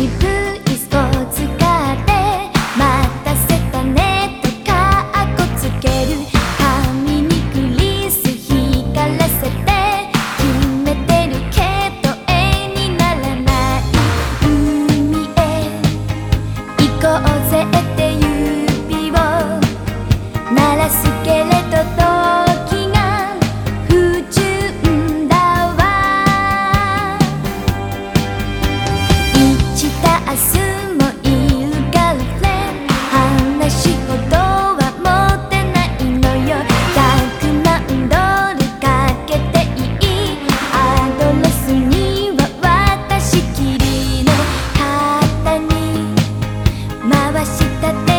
she はした